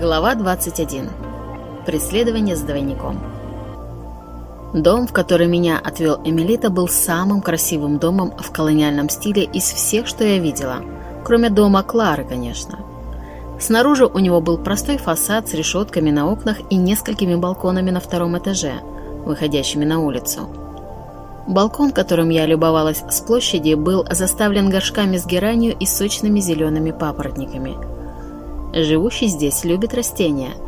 Глава 21. Преследование с двойником. Дом, в который меня отвел Эмилита, был самым красивым домом в колониальном стиле из всех, что я видела, кроме дома Клары, конечно. Снаружи у него был простой фасад с решетками на окнах и несколькими балконами на втором этаже, выходящими на улицу. Балкон, которым я любовалась с площади, был заставлен горшками с геранью и сочными зелеными папоротниками. Живущий здесь любит растения –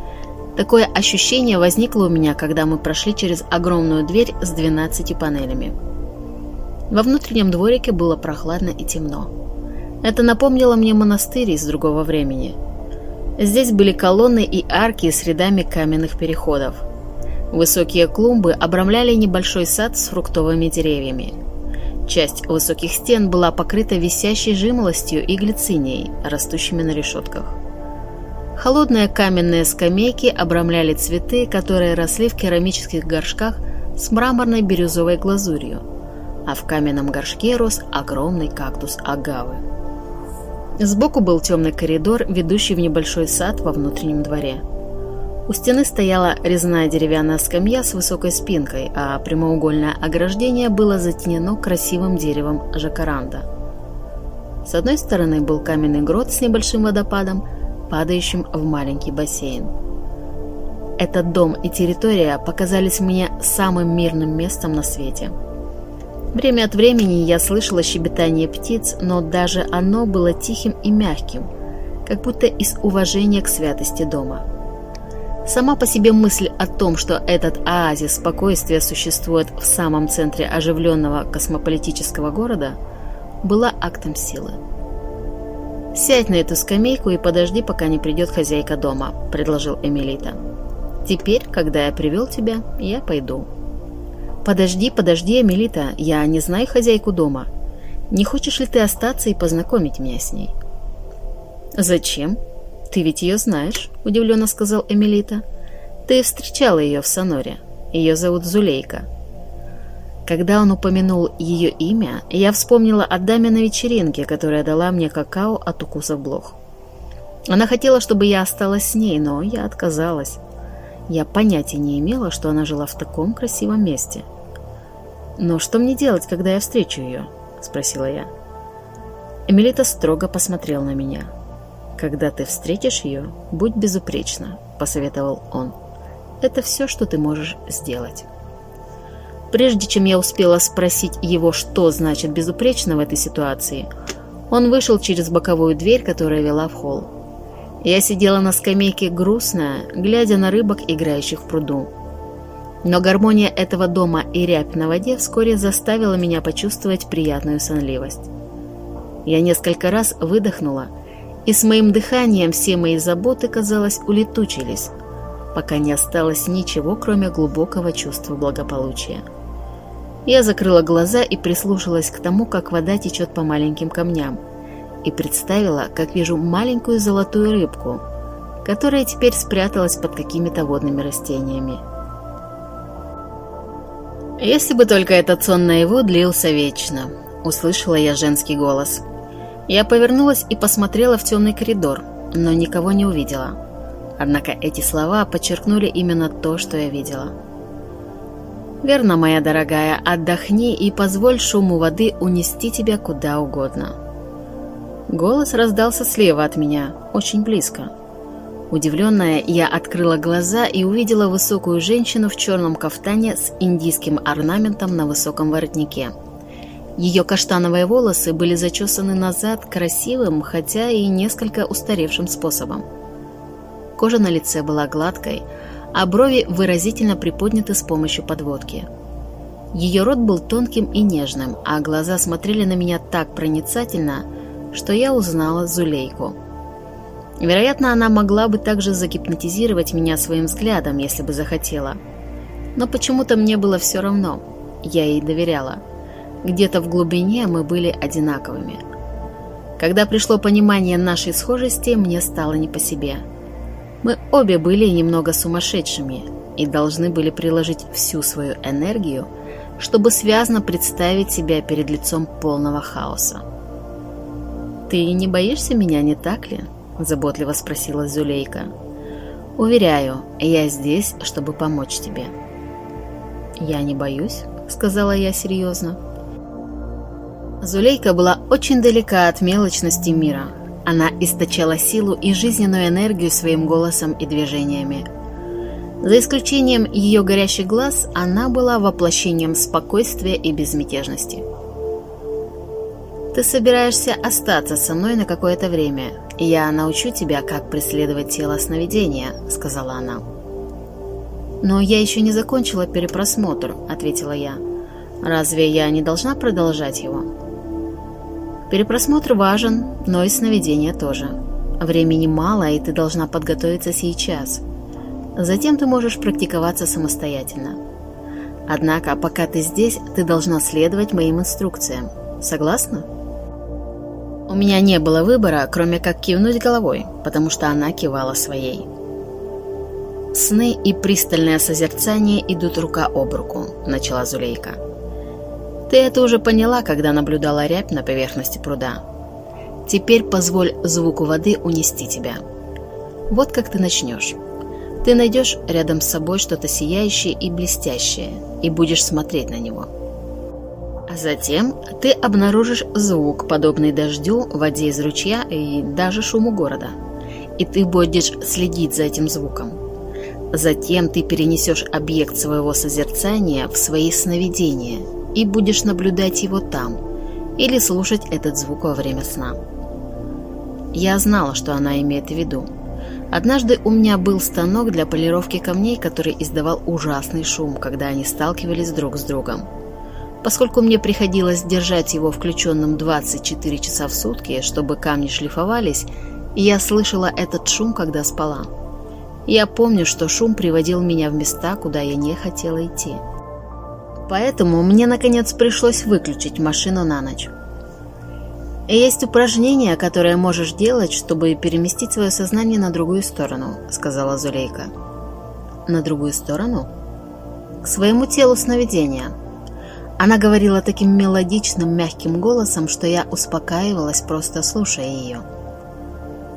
Такое ощущение возникло у меня, когда мы прошли через огромную дверь с 12 панелями. Во внутреннем дворике было прохладно и темно. Это напомнило мне монастырь из другого времени. Здесь были колонны и арки с рядами каменных переходов. Высокие клумбы обрамляли небольшой сад с фруктовыми деревьями. Часть высоких стен была покрыта висящей жимолостью и глицинией, растущими на решетках. Холодные каменные скамейки обрамляли цветы, которые росли в керамических горшках с мраморной бирюзовой глазурью, а в каменном горшке рос огромный кактус агавы. Сбоку был темный коридор, ведущий в небольшой сад во внутреннем дворе. У стены стояла резная деревянная скамья с высокой спинкой, а прямоугольное ограждение было затенено красивым деревом жакаранда. С одной стороны был каменный грот с небольшим водопадом, падающим в маленький бассейн. Этот дом и территория показались мне самым мирным местом на свете. Время от времени я слышала щебетание птиц, но даже оно было тихим и мягким, как будто из уважения к святости дома. Сама по себе мысль о том, что этот оазис спокойствия существует в самом центре оживленного космополитического города, была актом силы. «Сядь на эту скамейку и подожди, пока не придет хозяйка дома», — предложил Эмилита. «Теперь, когда я привел тебя, я пойду». «Подожди, подожди, Эмилита, я не знаю хозяйку дома. Не хочешь ли ты остаться и познакомить меня с ней?» «Зачем? Ты ведь ее знаешь», — удивленно сказал Эмилита. «Ты встречала ее в Соноре. Ее зовут Зулейка». Когда он упомянул ее имя, я вспомнила о даме на вечеринке, которая дала мне какао от укусов блох. Она хотела, чтобы я осталась с ней, но я отказалась. Я понятия не имела, что она жила в таком красивом месте. «Но что мне делать, когда я встречу ее?» – спросила я. Эмилита строго посмотрел на меня. «Когда ты встретишь ее, будь безупречна», – посоветовал он. «Это все, что ты можешь сделать». Прежде чем я успела спросить его, что значит безупречно в этой ситуации, он вышел через боковую дверь, которая вела в холл. Я сидела на скамейке грустная, глядя на рыбок, играющих в пруду. Но гармония этого дома и рябь на воде вскоре заставила меня почувствовать приятную сонливость. Я несколько раз выдохнула, и с моим дыханием все мои заботы, казалось, улетучились, пока не осталось ничего, кроме глубокого чувства благополучия. Я закрыла глаза и прислушалась к тому, как вода течет по маленьким камням, и представила, как вижу маленькую золотую рыбку, которая теперь спряталась под какими-то водными растениями. «Если бы только этот сон наяву длился вечно», — услышала я женский голос. Я повернулась и посмотрела в темный коридор, но никого не увидела. Однако эти слова подчеркнули именно то, что я видела. Верно, моя дорогая, отдохни и позволь шуму воды унести тебя куда угодно. Голос раздался слева от меня, очень близко. Удивленная, я открыла глаза и увидела высокую женщину в черном кафтане с индийским орнаментом на высоком воротнике. Ее каштановые волосы были зачесаны назад красивым, хотя и несколько устаревшим способом. Кожа на лице была гладкой, а брови выразительно приподняты с помощью подводки. Ее рот был тонким и нежным, а глаза смотрели на меня так проницательно, что я узнала Зулейку. Вероятно, она могла бы также загипнотизировать меня своим взглядом, если бы захотела. Но почему-то мне было все равно. Я ей доверяла. Где-то в глубине мы были одинаковыми. Когда пришло понимание нашей схожести, мне стало не по себе – мы обе были немного сумасшедшими и должны были приложить всю свою энергию, чтобы связно представить себя перед лицом полного хаоса. «Ты не боишься меня, не так ли?» – заботливо спросила Зулейка. Уверяю, я здесь, чтобы помочь тебе. Я не боюсь, сказала я серьезно. Зулейка была очень далека от мелочности мира. Она источала силу и жизненную энергию своим голосом и движениями. За исключением ее горящих глаз, она была воплощением спокойствия и безмятежности. «Ты собираешься остаться со мной на какое-то время. Я научу тебя, как преследовать тело сновидения», — сказала она. «Но я еще не закончила перепросмотр», — ответила я. «Разве я не должна продолжать его?» Перепросмотр важен, но и сновидение тоже. Времени мало, и ты должна подготовиться сейчас. Затем ты можешь практиковаться самостоятельно. Однако, пока ты здесь, ты должна следовать моим инструкциям. Согласна? У меня не было выбора, кроме как кивнуть головой, потому что она кивала своей. «Сны и пристальное созерцание идут рука об руку», — начала Зулейка. Ты это уже поняла, когда наблюдала рябь на поверхности пруда. Теперь позволь звуку воды унести тебя. Вот как ты начнешь. Ты найдешь рядом с собой что-то сияющее и блестящее, и будешь смотреть на него. А затем ты обнаружишь звук, подобный дождю, воде из ручья и даже шуму города. И ты будешь следить за этим звуком. Затем ты перенесешь объект своего созерцания в свои сновидения – и будешь наблюдать его там или слушать этот звук во время сна. Я знала, что она имеет в виду. Однажды у меня был станок для полировки камней, который издавал ужасный шум, когда они сталкивались друг с другом. Поскольку мне приходилось держать его включенным 24 часа в сутки, чтобы камни шлифовались, я слышала этот шум, когда спала. Я помню, что шум приводил меня в места, куда я не хотела идти. Поэтому мне, наконец, пришлось выключить машину на ночь. Есть упражнение, которое можешь делать, чтобы переместить свое сознание на другую сторону, сказала Зулейка. На другую сторону? К своему телу сновидения. Она говорила таким мелодичным, мягким голосом, что я успокаивалась, просто слушая ее.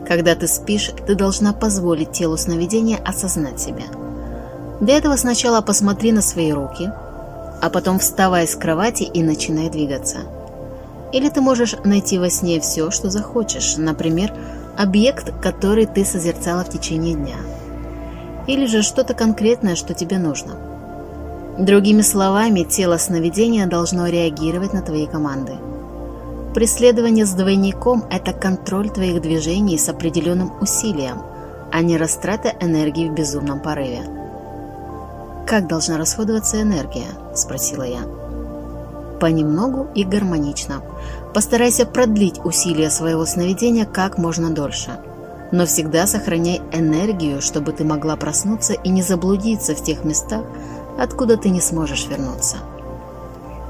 Когда ты спишь, ты должна позволить телу сновидения осознать себя. Для этого сначала посмотри на свои руки – а потом вставай с кровати и начинай двигаться. Или ты можешь найти во сне все, что захочешь, например, объект, который ты созерцала в течение дня. Или же что-то конкретное, что тебе нужно. Другими словами, тело сновидения должно реагировать на твои команды. Преследование с двойником – это контроль твоих движений с определенным усилием, а не растрата энергии в безумном порыве. «Как должна расходоваться энергия?» – спросила я. «Понемногу и гармонично. Постарайся продлить усилия своего сновидения как можно дольше. Но всегда сохраняй энергию, чтобы ты могла проснуться и не заблудиться в тех местах, откуда ты не сможешь вернуться.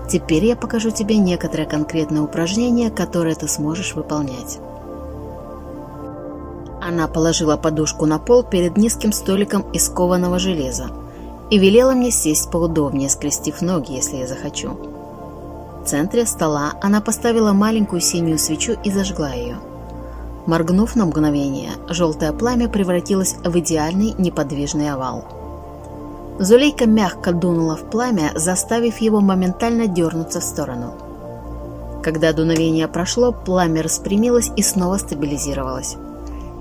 Теперь я покажу тебе некоторые конкретные упражнения, которые ты сможешь выполнять». Она положила подушку на пол перед низким столиком из кованого железа, и велела мне сесть поудобнее, скрестив ноги, если я захочу. В центре стола она поставила маленькую синюю свечу и зажгла ее. Моргнув на мгновение, желтое пламя превратилось в идеальный неподвижный овал. Зулейка мягко дунула в пламя, заставив его моментально дернуться в сторону. Когда дуновение прошло, пламя распрямилось и снова стабилизировалось.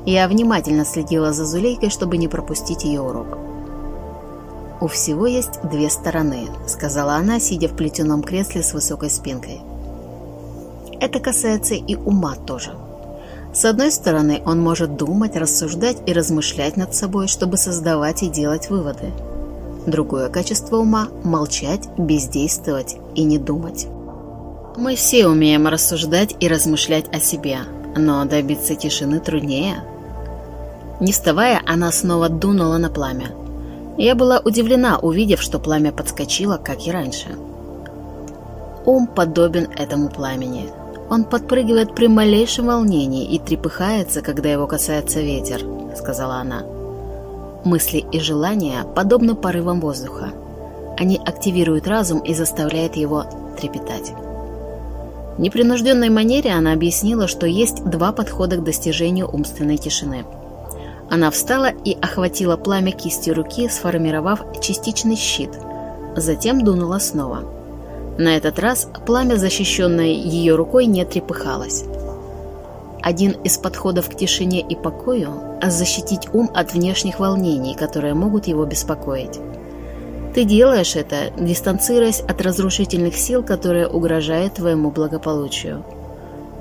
Я внимательно следила за Зулейкой, чтобы не пропустить ее урок. «У всего есть две стороны», — сказала она, сидя в плетеном кресле с высокой спинкой. «Это касается и ума тоже. С одной стороны, он может думать, рассуждать и размышлять над собой, чтобы создавать и делать выводы. Другое качество ума – молчать, бездействовать и не думать. Мы все умеем рассуждать и размышлять о себе, но добиться тишины труднее. Не вставая, она снова дунула на пламя – я была удивлена, увидев, что пламя подскочило, как и раньше. Ум подобен этому пламени. Он подпрыгивает при малейшем волнении и трепыхается, когда его касается ветер, сказала она. Мысли и желания подобны порывам воздуха. Они активируют разум и заставляют его трепетать. В непринужденной манере она объяснила, что есть два подхода к достижению умственной тишины – Она встала и охватила пламя кистью руки, сформировав частичный щит. Затем дунула снова. На этот раз пламя, защищенное ее рукой, не трепыхалось. Один из подходов к тишине и покою – защитить ум от внешних волнений, которые могут его беспокоить. Ты делаешь это, дистанцируясь от разрушительных сил, которые угрожают твоему благополучию.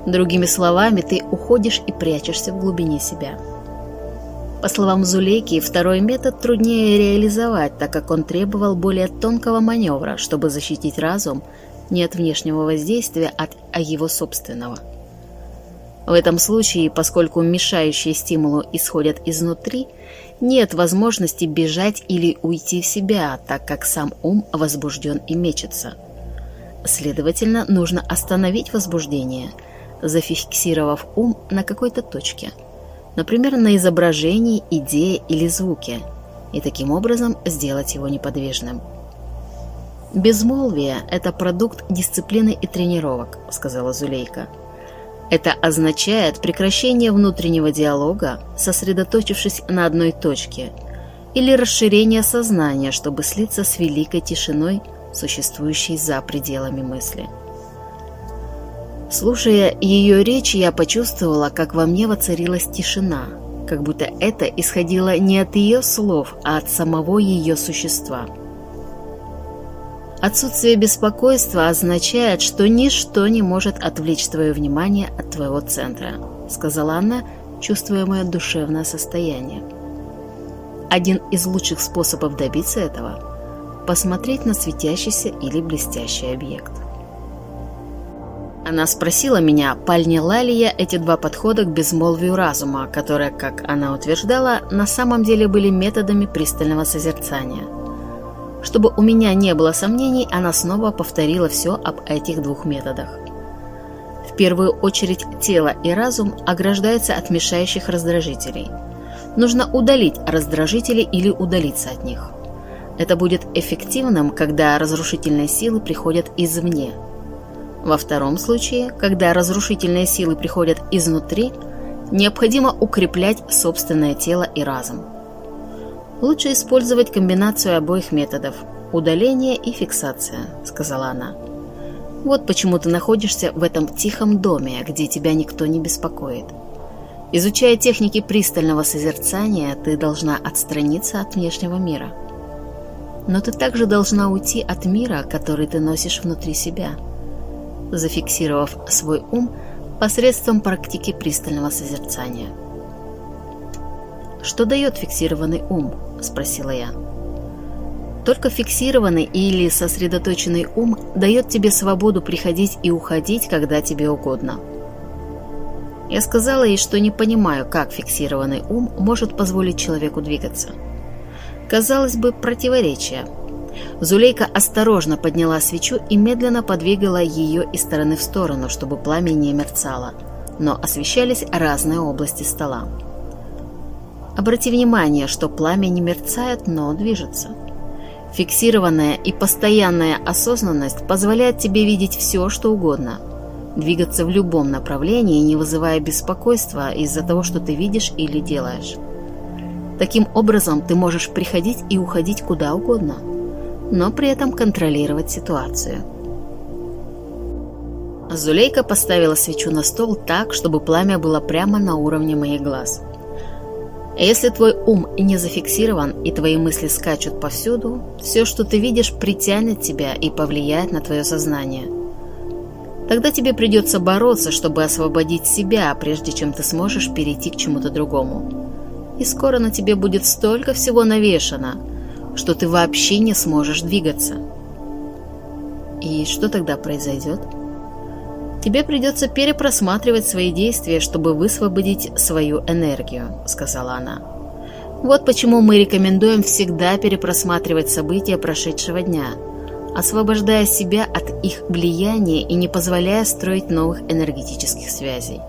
Другими словами, ты уходишь и прячешься в глубине себя. По словам Зулейки, второй метод труднее реализовать, так как он требовал более тонкого маневра, чтобы защитить разум не от внешнего воздействия, а от его собственного. В этом случае, поскольку мешающие стимулу исходят изнутри, нет возможности бежать или уйти в себя, так как сам ум возбужден и мечется. Следовательно, нужно остановить возбуждение, зафиксировав ум на какой-то точке, например, на изображении, идее или звуке, и таким образом сделать его неподвижным. «Безмолвие – это продукт дисциплины и тренировок», – сказала Зулейка. Это означает прекращение внутреннего диалога, сосредоточившись на одной точке, или расширение сознания, чтобы слиться с великой тишиной, существующей за пределами мысли. Слушая ее речь, я почувствовала, как во мне воцарилась тишина, как будто это исходило не от ее слов, а от самого ее существа – Отсутствие беспокойства означает, что ничто не может отвлечь твое внимание от твоего центра, сказала она, чувствуя мое душевное состояние. Один из лучших способов добиться этого – посмотреть на светящийся или блестящий объект. Она спросила меня, поняла ли я эти два подхода к безмолвию разума, которые, как она утверждала, на самом деле были методами пристального созерцания – чтобы у меня не было сомнений, она снова повторила все об этих двух методах. В первую очередь тело и разум ограждаются от мешающих раздражителей. Нужно удалить раздражители или удалиться от них. Это будет эффективным, когда разрушительные силы приходят извне. Во втором случае, когда разрушительные силы приходят изнутри, необходимо укреплять собственное тело и разум. Лучше использовать комбинацию обоих методов – удаление и фиксация, сказала она. Вот почему ты находишься в этом тихом доме, где тебя никто не беспокоит. Изучая техники пристального созерцания, ты должна отстраниться от внешнего мира. Но ты также должна уйти от мира, который ты носишь внутри себя, зафиксировав свой ум посредством практики пристального созерцания. Что дает фиксированный ум? – спросила я. Только фиксированный или сосредоточенный ум дает тебе свободу приходить и уходить, когда тебе угодно. Я сказала ей, что не понимаю, как фиксированный ум может позволить человеку двигаться. Казалось бы, противоречие. Зулейка осторожно подняла свечу и медленно подвигала ее из стороны в сторону, чтобы пламя не мерцало, но освещались разные области стола. Обрати внимание, что пламя не мерцает, но движется. Фиксированная и постоянная осознанность позволяет тебе видеть все, что угодно, двигаться в любом направлении, не вызывая беспокойства из-за того, что ты видишь или делаешь. Таким образом, ты можешь приходить и уходить куда угодно, но при этом контролировать ситуацию. Зулейка поставила свечу на стол так, чтобы пламя было прямо на уровне моих глаз – если твой ум не зафиксирован и твои мысли скачут повсюду, все, что ты видишь, притянет тебя и повлияет на твое сознание. Тогда тебе придется бороться, чтобы освободить себя, прежде чем ты сможешь перейти к чему-то другому. И скоро на тебе будет столько всего навешано, что ты вообще не сможешь двигаться. И что тогда произойдет? Тебе придется перепросматривать свои действия, чтобы высвободить свою энергию», — сказала она. «Вот почему мы рекомендуем всегда перепросматривать события прошедшего дня, освобождая себя от их влияния и не позволяя строить новых энергетических связей».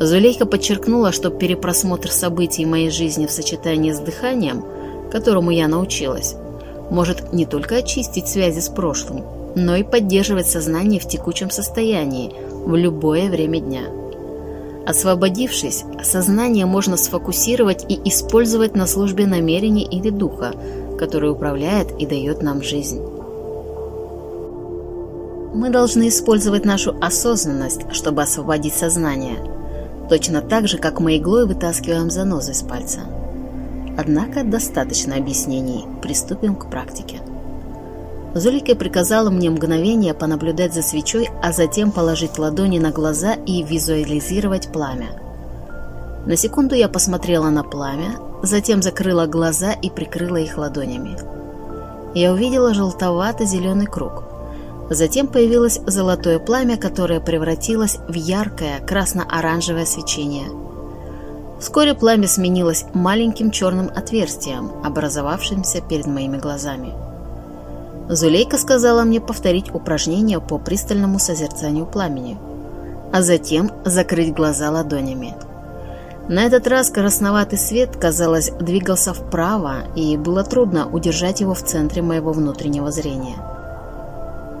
Зулейка подчеркнула, что перепросмотр событий моей жизни в сочетании с дыханием, которому я научилась, может не только очистить связи с прошлым, но и поддерживать сознание в текучем состоянии в любое время дня. Освободившись, сознание можно сфокусировать и использовать на службе намерений или духа, который управляет и дает нам жизнь. Мы должны использовать нашу осознанность, чтобы освободить сознание, точно так же, как мы иглой вытаскиваем занозы из пальца. Однако достаточно объяснений, приступим к практике. Зулика приказала мне мгновение понаблюдать за свечой, а затем положить ладони на глаза и визуализировать пламя. На секунду я посмотрела на пламя, затем закрыла глаза и прикрыла их ладонями. Я увидела желтовато-зеленый круг. Затем появилось золотое пламя, которое превратилось в яркое красно-оранжевое свечение. Вскоре пламя сменилось маленьким черным отверстием, образовавшимся перед моими глазами. Зулейка сказала мне повторить упражнение по пристальному созерцанию пламени, а затем закрыть глаза ладонями. На этот раз красноватый свет, казалось, двигался вправо, и было трудно удержать его в центре моего внутреннего зрения.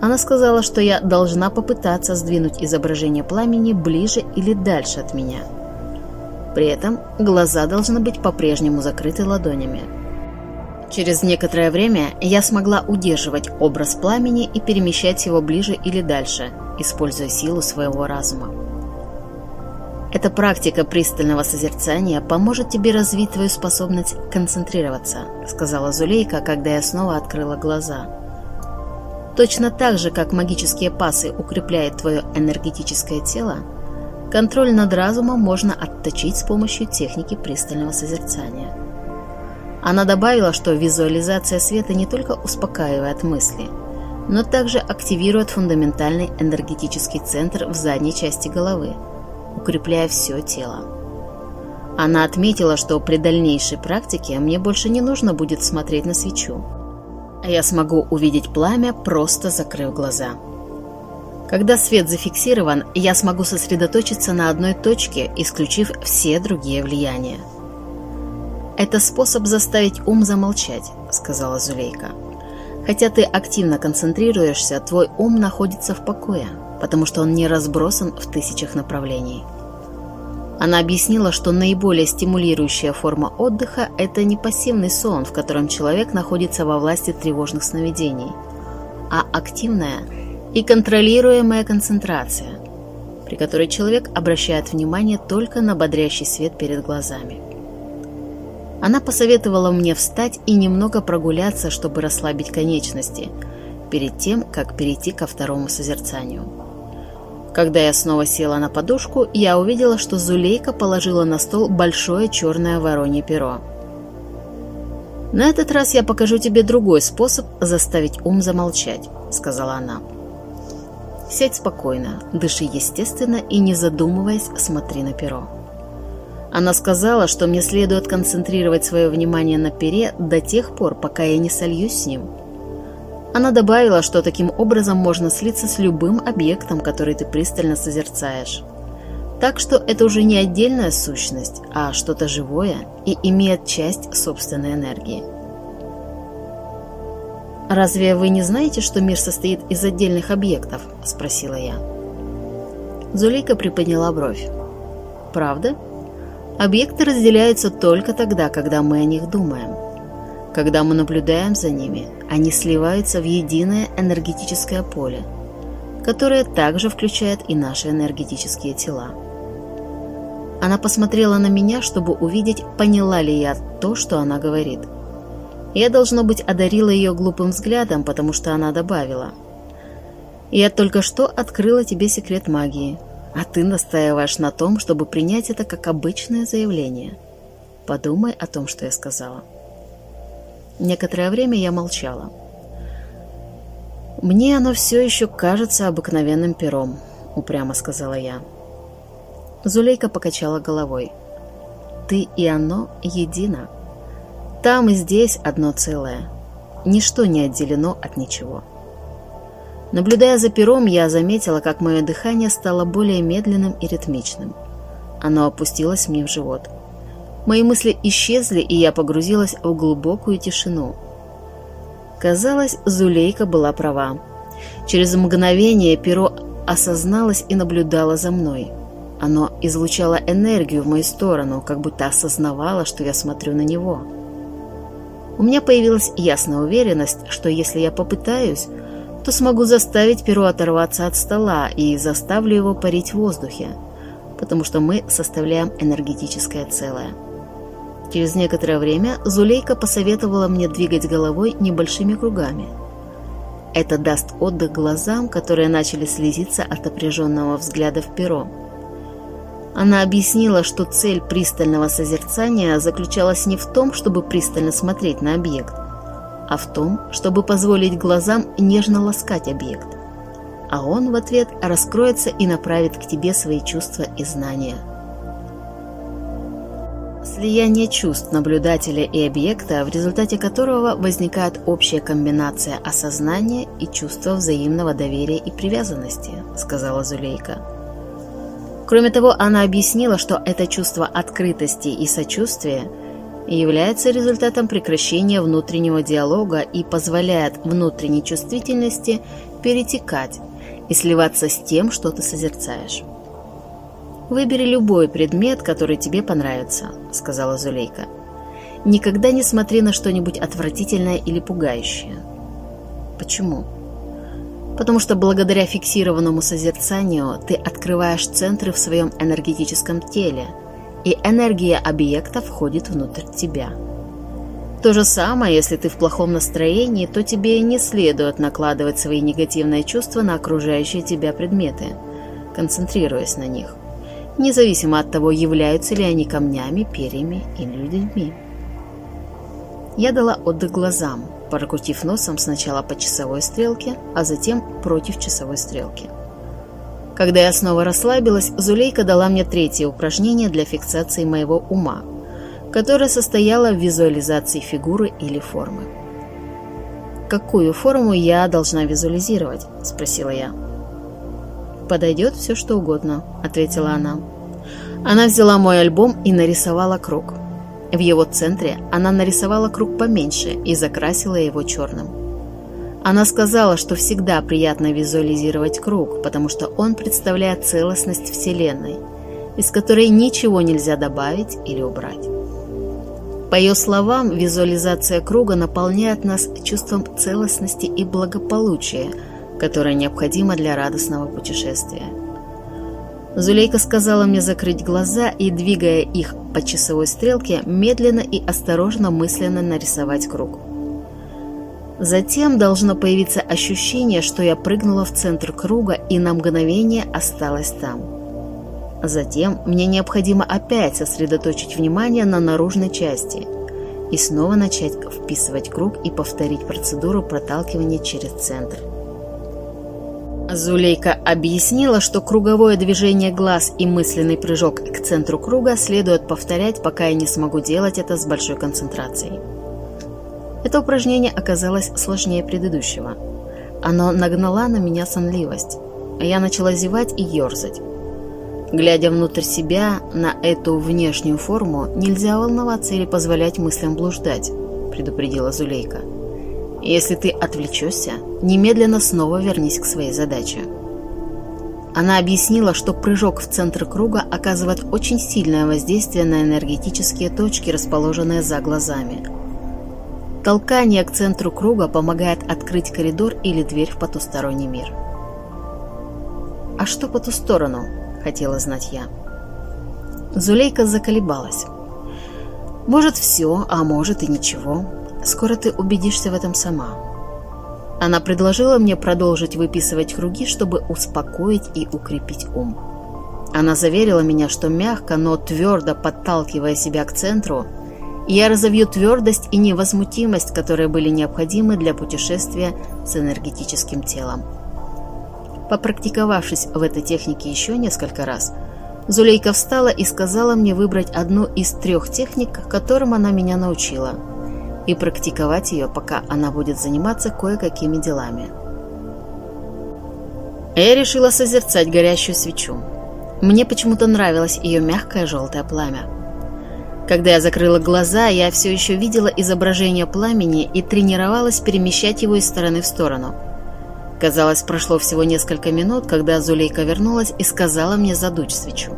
Она сказала, что я должна попытаться сдвинуть изображение пламени ближе или дальше от меня. При этом глаза должны быть по-прежнему закрыты ладонями. Через некоторое время я смогла удерживать образ пламени и перемещать его ближе или дальше, используя силу своего разума. Эта практика пристального созерцания поможет тебе развить твою способность концентрироваться, сказала Зулейка, когда я снова открыла глаза. Точно так же, как магические пасы укрепляют твое энергетическое тело, контроль над разумом можно отточить с помощью техники пристального созерцания. Она добавила, что визуализация света не только успокаивает мысли, но также активирует фундаментальный энергетический центр в задней части головы, укрепляя все тело. Она отметила, что при дальнейшей практике мне больше не нужно будет смотреть на свечу, а я смогу увидеть пламя, просто закрыв глаза. Когда свет зафиксирован, я смогу сосредоточиться на одной точке, исключив все другие влияния. «Это способ заставить ум замолчать», — сказала Зулейка. «Хотя ты активно концентрируешься, твой ум находится в покое, потому что он не разбросан в тысячах направлений». Она объяснила, что наиболее стимулирующая форма отдыха – это не пассивный сон, в котором человек находится во власти тревожных сновидений, а активная и контролируемая концентрация, при которой человек обращает внимание только на бодрящий свет перед глазами. Она посоветовала мне встать и немного прогуляться, чтобы расслабить конечности, перед тем, как перейти ко второму созерцанию. Когда я снова села на подушку, я увидела, что Зулейка положила на стол большое черное воронье перо. «На этот раз я покажу тебе другой способ заставить ум замолчать», — сказала она. «Сядь спокойно, дыши естественно и, не задумываясь, смотри на перо». Она сказала, что мне следует концентрировать свое внимание на пере до тех пор, пока я не сольюсь с ним. Она добавила, что таким образом можно слиться с любым объектом, который ты пристально созерцаешь. Так что это уже не отдельная сущность, а что-то живое и имеет часть собственной энергии. «Разве вы не знаете, что мир состоит из отдельных объектов?» – спросила я. Зулейка приподняла бровь. «Правда?» Объекты разделяются только тогда, когда мы о них думаем. Когда мы наблюдаем за ними, они сливаются в единое энергетическое поле, которое также включает и наши энергетические тела. Она посмотрела на меня, чтобы увидеть, поняла ли я то, что она говорит. Я, должно быть, одарила ее глупым взглядом, потому что она добавила. «Я только что открыла тебе секрет магии. А ты настаиваешь на том, чтобы принять это как обычное заявление. Подумай о том, что я сказала. Некоторое время я молчала. «Мне оно все еще кажется обыкновенным пером», — упрямо сказала я. Зулейка покачала головой. «Ты и оно едино. Там и здесь одно целое. Ничто не отделено от ничего». Наблюдая за пером, я заметила, как мое дыхание стало более медленным и ритмичным. Оно опустилось мне в живот. Мои мысли исчезли, и я погрузилась в глубокую тишину. Казалось, Зулейка была права. Через мгновение перо осозналось и наблюдало за мной. Оно излучало энергию в мою сторону, как будто осознавало, что я смотрю на него. У меня появилась ясная уверенность, что если я попытаюсь, то смогу заставить перо оторваться от стола и заставлю его парить в воздухе, потому что мы составляем энергетическое целое. Через некоторое время Зулейка посоветовала мне двигать головой небольшими кругами. Это даст отдых глазам, которые начали слезиться от напряженного взгляда в перо. Она объяснила, что цель пристального созерцания заключалась не в том, чтобы пристально смотреть на объект, а в том, чтобы позволить глазам нежно ласкать объект. А он в ответ раскроется и направит к тебе свои чувства и знания. Слияние чувств наблюдателя и объекта, в результате которого возникает общая комбинация осознания и чувства взаимного доверия и привязанности, сказала Зулейка. Кроме того, она объяснила, что это чувство открытости и сочувствия является результатом прекращения внутреннего диалога и позволяет внутренней чувствительности перетекать и сливаться с тем, что ты созерцаешь. «Выбери любой предмет, который тебе понравится», — сказала Зулейка. «Никогда не смотри на что-нибудь отвратительное или пугающее». «Почему?» Потому что благодаря фиксированному созерцанию ты открываешь центры в своем энергетическом теле, и энергия объекта входит внутрь тебя. То же самое, если ты в плохом настроении, то тебе не следует накладывать свои негативные чувства на окружающие тебя предметы, концентрируясь на них, независимо от того, являются ли они камнями, перьями или людьми. Я дала отдых глазам, прокрутив носом сначала по часовой стрелке, а затем против часовой стрелки. Когда я снова расслабилась, Зулейка дала мне третье упражнение для фиксации моего ума, которое состояло в визуализации фигуры или формы. «Какую форму я должна визуализировать?» – спросила я. «Подойдет все, что угодно», – ответила она. Она взяла мой альбом и нарисовала круг – в его центре она нарисовала круг поменьше и закрасила его черным. Она сказала, что всегда приятно визуализировать круг, потому что он представляет целостность Вселенной, из которой ничего нельзя добавить или убрать. По ее словам, визуализация круга наполняет нас чувством целостности и благополучия, которое необходимо для радостного путешествия. Зулейка сказала мне закрыть глаза и, двигая их по часовой стрелке, медленно и осторожно мысленно нарисовать круг. Затем должно появиться ощущение, что я прыгнула в центр круга и на мгновение осталась там. Затем мне необходимо опять сосредоточить внимание на наружной части и снова начать вписывать круг и повторить процедуру проталкивания через центр. Зулейка объяснила, что круговое движение глаз и мысленный прыжок к центру круга следует повторять, пока я не смогу делать это с большой концентрацией. Это упражнение оказалось сложнее предыдущего. Оно нагнало на меня сонливость, а я начала зевать и ерзать. Глядя внутрь себя, на эту внешнюю форму, нельзя волноваться или позволять мыслям блуждать, предупредила Зулейка. Если ты отвлечешься, немедленно снова вернись к своей задаче. Она объяснила, что прыжок в центр круга оказывает очень сильное воздействие на энергетические точки, расположенные за глазами. Толкание к центру круга помогает открыть коридор или дверь в потусторонний мир. «А что по ту сторону?» – хотела знать я. Зулейка заколебалась. «Может, все, а может и ничего. Скоро ты убедишься в этом сама. Она предложила мне продолжить выписывать круги, чтобы успокоить и укрепить ум. Она заверила меня, что мягко, но твердо подталкивая себя к центру, я разовью твердость и невозмутимость, которые были необходимы для путешествия с энергетическим телом. Попрактиковавшись в этой технике еще несколько раз, Зулейка встала и сказала мне выбрать одну из трех техник, которым она меня научила – и практиковать ее, пока она будет заниматься кое-какими делами. Я решила созерцать горящую свечу. Мне почему-то нравилось ее мягкое желтое пламя. Когда я закрыла глаза, я все еще видела изображение пламени и тренировалась перемещать его из стороны в сторону. Казалось, прошло всего несколько минут, когда Зулейка вернулась и сказала мне задуть свечу.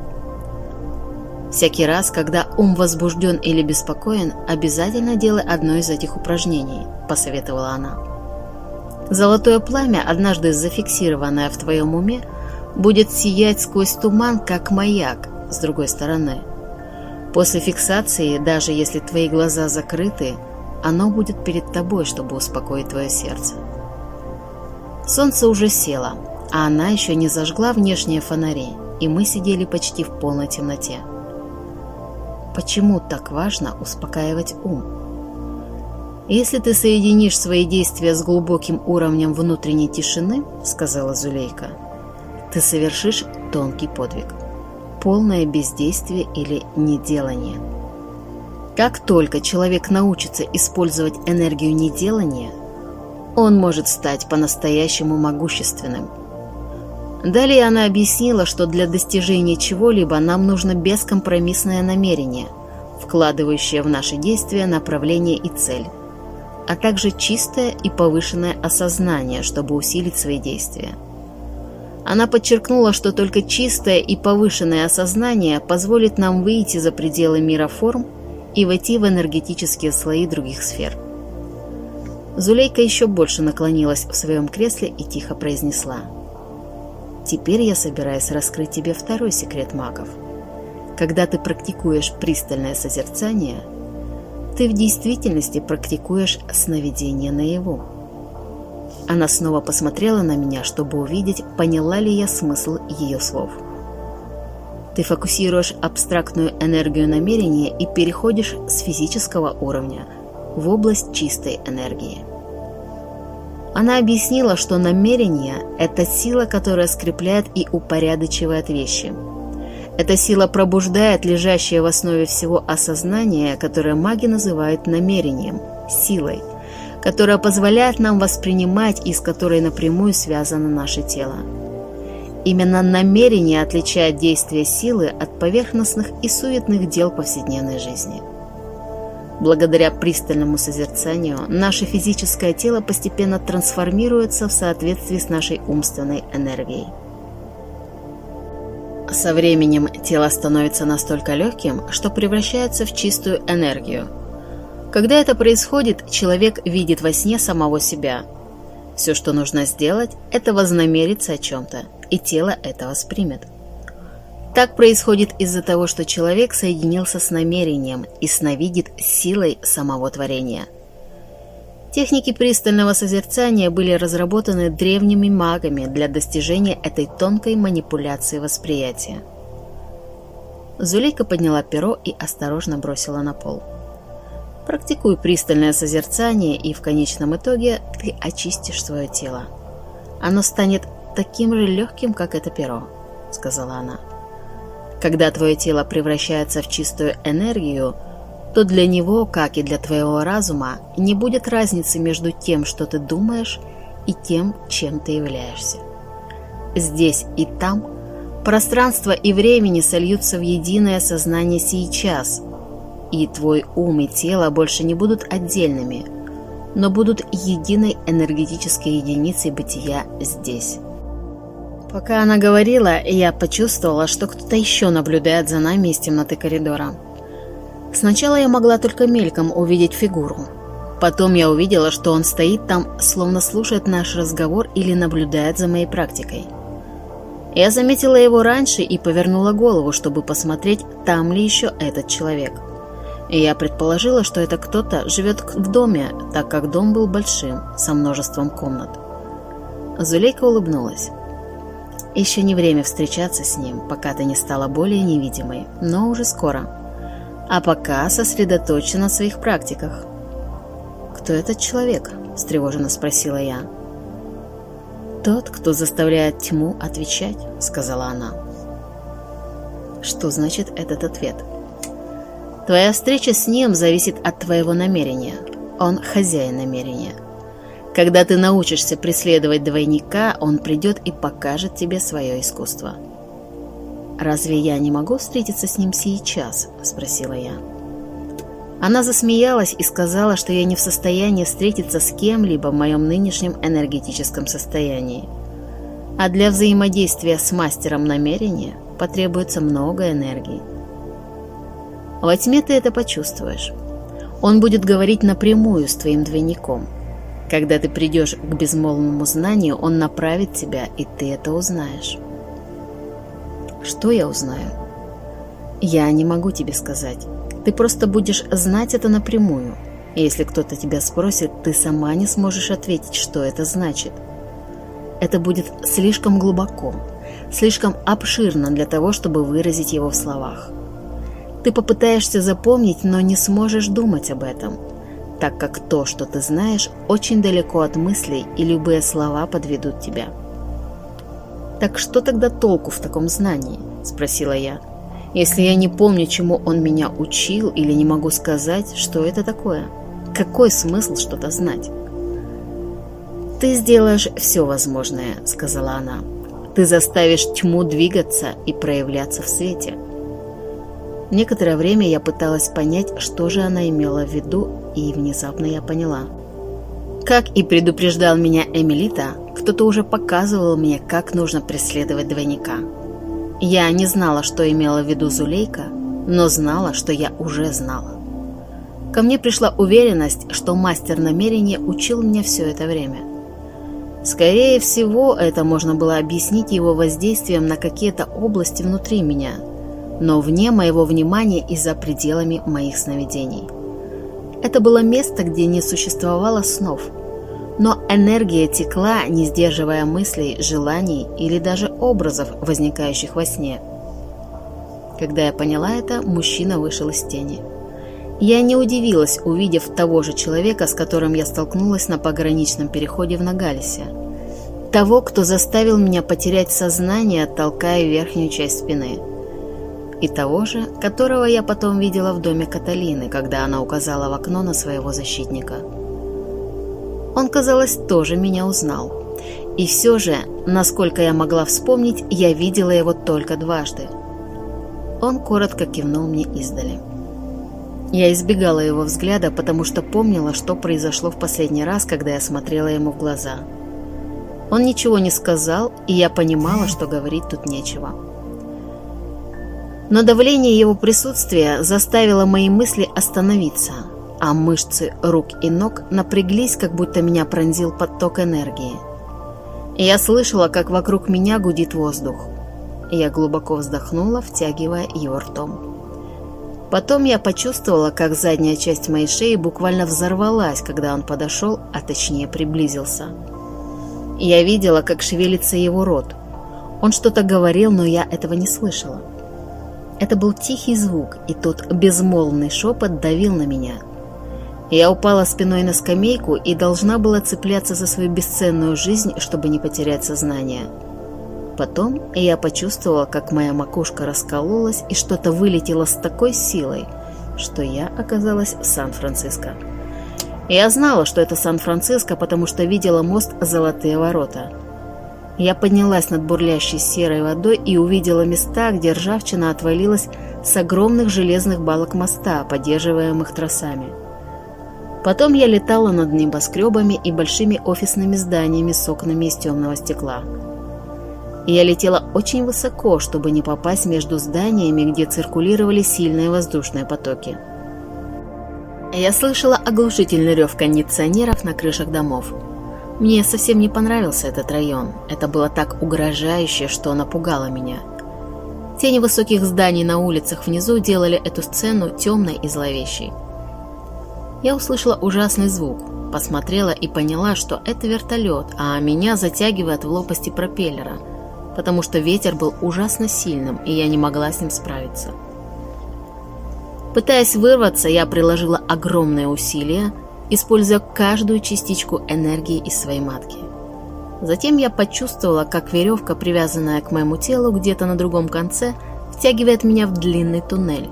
Всякий раз, когда ум возбужден или беспокоен, обязательно делай одно из этих упражнений, посоветовала она. Золотое пламя, однажды зафиксированное в твоем уме, будет сиять сквозь туман, как маяк, с другой стороны. После фиксации, даже если твои глаза закрыты, оно будет перед тобой, чтобы успокоить твое сердце. Солнце уже село, а она еще не зажгла внешние фонари, и мы сидели почти в полной темноте. Почему так важно успокаивать ум? «Если ты соединишь свои действия с глубоким уровнем внутренней тишины, — сказала Зулейка, — ты совершишь тонкий подвиг, полное бездействие или неделание. Как только человек научится использовать энергию неделания, он может стать по-настоящему могущественным — Далее она объяснила, что для достижения чего-либо нам нужно бескомпромиссное намерение, вкладывающее в наши действия направление и цель, а также чистое и повышенное осознание, чтобы усилить свои действия. Она подчеркнула, что только чистое и повышенное осознание позволит нам выйти за пределы мира форм и войти в энергетические слои других сфер. Зулейка еще больше наклонилась в своем кресле и тихо произнесла – Теперь я собираюсь раскрыть тебе второй секрет магов. Когда ты практикуешь пристальное созерцание, ты в действительности практикуешь сновидение наяву. Она снова посмотрела на меня, чтобы увидеть, поняла ли я смысл ее слов. Ты фокусируешь абстрактную энергию намерения и переходишь с физического уровня в область чистой энергии. Она объяснила, что намерение – это сила, которая скрепляет и упорядочивает вещи. Эта сила пробуждает лежащее в основе всего осознание, которое маги называют намерением, силой, которая позволяет нам воспринимать и с которой напрямую связано наше тело. Именно намерение отличает действие силы от поверхностных и суетных дел повседневной жизни. Благодаря пристальному созерцанию наше физическое тело постепенно трансформируется в соответствии с нашей умственной энергией. Со временем тело становится настолько легким, что превращается в чистую энергию. Когда это происходит, человек видит во сне самого себя. Все, что нужно сделать, это вознамериться о чем-то, и тело это воспримет. Так происходит из-за того, что человек соединился с намерением и сновидит силой самого творения. Техники пристального созерцания были разработаны древними магами для достижения этой тонкой манипуляции восприятия. Зулейка подняла перо и осторожно бросила на пол. Практикуй пристальное созерцание, и в конечном итоге ты очистишь свое тело. Оно станет таким же легким, как это перо, сказала она. Когда твое тело превращается в чистую энергию, то для него, как и для твоего разума, не будет разницы между тем, что ты думаешь, и тем, чем ты являешься. Здесь и там пространство и времени сольются в единое сознание сейчас, и твой ум и тело больше не будут отдельными, но будут единой энергетической единицей бытия здесь. Пока она говорила, я почувствовала, что кто-то еще наблюдает за нами из темноты коридора. Сначала я могла только мельком увидеть фигуру. Потом я увидела, что он стоит там, словно слушает наш разговор или наблюдает за моей практикой. Я заметила его раньше и повернула голову, чтобы посмотреть, там ли еще этот человек. Я предположила, что это кто-то живет в доме, так как дом был большим, со множеством комнат. Зулейка улыбнулась. Еще не время встречаться с ним, пока ты не стала более невидимой, но уже скоро. А пока сосредоточена на своих практиках. «Кто этот человек?» – встревоженно спросила я. «Тот, кто заставляет тьму отвечать», – сказала она. Что значит этот ответ? Твоя встреча с ним зависит от твоего намерения. Он хозяин намерения. Когда ты научишься преследовать двойника, он придет и покажет тебе свое искусство. «Разве я не могу встретиться с ним сейчас?» – спросила я. Она засмеялась и сказала, что я не в состоянии встретиться с кем-либо в моем нынешнем энергетическом состоянии. А для взаимодействия с мастером намерения потребуется много энергии. Во тьме ты это почувствуешь. Он будет говорить напрямую с твоим двойником. Когда ты придешь к безмолвному знанию, он направит тебя, и ты это узнаешь. Что я узнаю? Я не могу тебе сказать. Ты просто будешь знать это напрямую. И если кто-то тебя спросит, ты сама не сможешь ответить, что это значит. Это будет слишком глубоко, слишком обширно для того, чтобы выразить его в словах. Ты попытаешься запомнить, но не сможешь думать об этом, так как то, что ты знаешь, очень далеко от мыслей, и любые слова подведут тебя. «Так что тогда толку в таком знании?» – спросила я. «Если я не помню, чему он меня учил, или не могу сказать, что это такое? Какой смысл что-то знать?» «Ты сделаешь все возможное», – сказала она. «Ты заставишь тьму двигаться и проявляться в свете». Некоторое время я пыталась понять, что же она имела в виду, и внезапно я поняла. Как и предупреждал меня Эмилита, кто-то уже показывал мне, как нужно преследовать двойника. Я не знала, что имела в виду Зулейка, но знала, что я уже знала. Ко мне пришла уверенность, что мастер намерения учил меня все это время. Скорее всего, это можно было объяснить его воздействием на какие-то области внутри меня, но вне моего внимания и за пределами моих сновидений. Это было место, где не существовало снов – но энергия текла, не сдерживая мыслей, желаний или даже образов, возникающих во сне. Когда я поняла это, мужчина вышел из тени. Я не удивилась, увидев того же человека, с которым я столкнулась на пограничном переходе в Нагалисе. Того, кто заставил меня потерять сознание, толкая верхнюю часть спины. И того же, которого я потом видела в доме Каталины, когда она указала в окно на своего защитника. Он, казалось, тоже меня узнал. И все же, насколько я могла вспомнить, я видела его только дважды. Он коротко кивнул мне издали. Я избегала его взгляда, потому что помнила, что произошло в последний раз, когда я смотрела ему в глаза. Он ничего не сказал, и я понимала, что говорить тут нечего. Но давление его присутствия заставило мои мысли остановиться – а мышцы рук и ног напряглись, как будто меня пронзил поток энергии. Я слышала, как вокруг меня гудит воздух. Я глубоко вздохнула, втягивая его ртом. Потом я почувствовала, как задняя часть моей шеи буквально взорвалась, когда он подошел, а точнее приблизился. Я видела, как шевелится его рот. Он что-то говорил, но я этого не слышала. Это был тихий звук, и тот безмолвный шепот давил на меня – я упала спиной на скамейку и должна была цепляться за свою бесценную жизнь, чтобы не потерять сознание. Потом я почувствовала, как моя макушка раскололась и что-то вылетело с такой силой, что я оказалась в Сан-Франциско. Я знала, что это Сан-Франциско, потому что видела мост «Золотые ворота». Я поднялась над бурлящей серой водой и увидела места, где ржавчина отвалилась с огромных железных балок моста, поддерживаемых тросами. Потом я летала над небоскребами и большими офисными зданиями с окнами из темного стекла. Я летела очень высоко, чтобы не попасть между зданиями, где циркулировали сильные воздушные потоки. Я слышала оглушительный рев кондиционеров на крышах домов. Мне совсем не понравился этот район. Это было так угрожающе, что напугало меня. Тени высоких зданий на улицах внизу делали эту сцену темной и зловещей. Я услышала ужасный звук, посмотрела и поняла, что это вертолет, а меня затягивает в лопасти пропеллера, потому что ветер был ужасно сильным, и я не могла с ним справиться. Пытаясь вырваться, я приложила огромные усилия, используя каждую частичку энергии из своей матки. Затем я почувствовала, как веревка, привязанная к моему телу где-то на другом конце, втягивает меня в длинный туннель,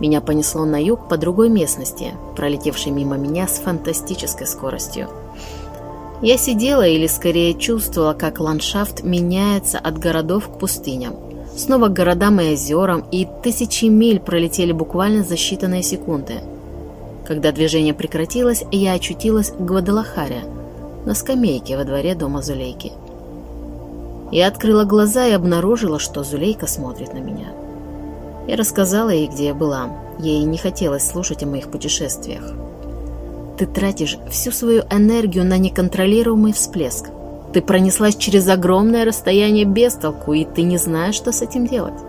меня понесло на юг по другой местности, пролетевшей мимо меня с фантастической скоростью. Я сидела или скорее чувствовала, как ландшафт меняется от городов к пустыням. Снова к городам и озерам, и тысячи миль пролетели буквально за считанные секунды. Когда движение прекратилось, я очутилась в Гвадалахаре, на скамейке во дворе дома Зулейки. Я открыла глаза и обнаружила, что Зулейка смотрит на меня. Я рассказала ей, где я была. Ей не хотелось слушать о моих путешествиях. Ты тратишь всю свою энергию на неконтролируемый всплеск. Ты пронеслась через огромное расстояние без толку, и ты не знаешь, что с этим делать.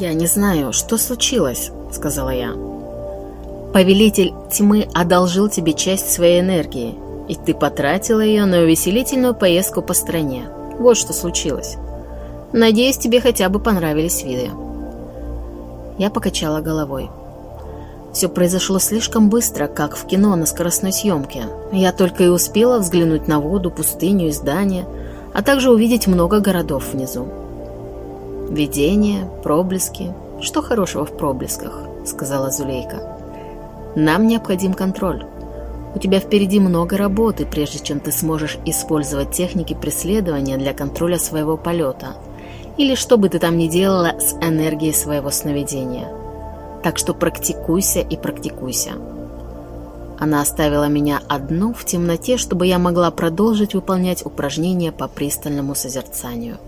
«Я не знаю, что случилось», — сказала я. «Повелитель тьмы одолжил тебе часть своей энергии, и ты потратила ее на увеселительную поездку по стране. Вот что случилось. Надеюсь, тебе хотя бы понравились виды». Я покачала головой. Все произошло слишком быстро, как в кино на скоростной съемке. Я только и успела взглянуть на воду, пустыню и здания, а также увидеть много городов внизу. «Видение, проблески. Что хорошего в проблесках?» — сказала Зулейка. «Нам необходим контроль. У тебя впереди много работы, прежде чем ты сможешь использовать техники преследования для контроля своего полета. Или что бы ты там ни делала с энергией своего сновидения. Так что практикуйся и практикуйся». Она оставила меня одну в темноте, чтобы я могла продолжить выполнять упражнения по пристальному созерцанию.